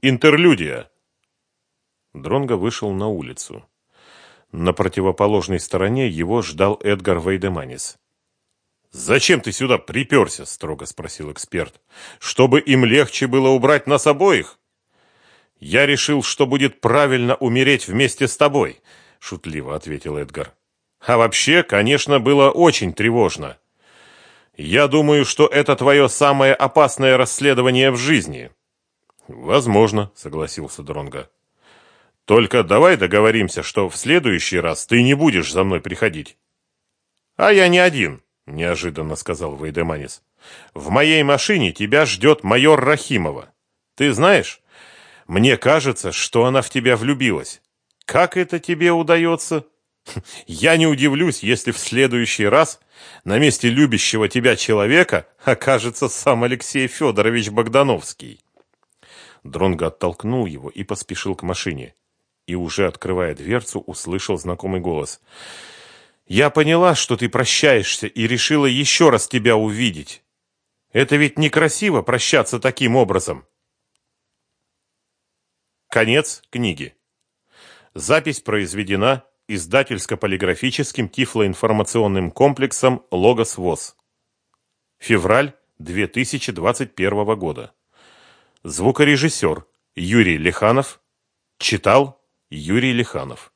Интерлюдия. Дронго вышел на улицу. На противоположной стороне его ждал Эдгар Вейдеманис. «Зачем ты сюда приперся?» – строго спросил эксперт. «Чтобы им легче было убрать нас обоих?» «Я решил, что будет правильно умереть вместе с тобой», – шутливо ответил Эдгар. «А вообще, конечно, было очень тревожно. Я думаю, что это твое самое опасное расследование в жизни». «Возможно», – согласился Дронго. Только давай договоримся, что в следующий раз ты не будешь за мной приходить. А я не один, неожиданно сказал Вейдеманис. В моей машине тебя ждет майор Рахимова. Ты знаешь, мне кажется, что она в тебя влюбилась. Как это тебе удается? Я не удивлюсь, если в следующий раз на месте любящего тебя человека окажется сам Алексей Федорович Богдановский. Дронго оттолкнул его и поспешил к машине и, уже открывая дверцу, услышал знакомый голос. «Я поняла, что ты прощаешься, и решила еще раз тебя увидеть. Это ведь некрасиво прощаться таким образом». Конец книги. Запись произведена издательско-полиграфическим тифлоинформационным комплексом «Логос ВОЗ». Февраль 2021 года. Звукорежиссер Юрий Лиханов читал Юрий Лиханов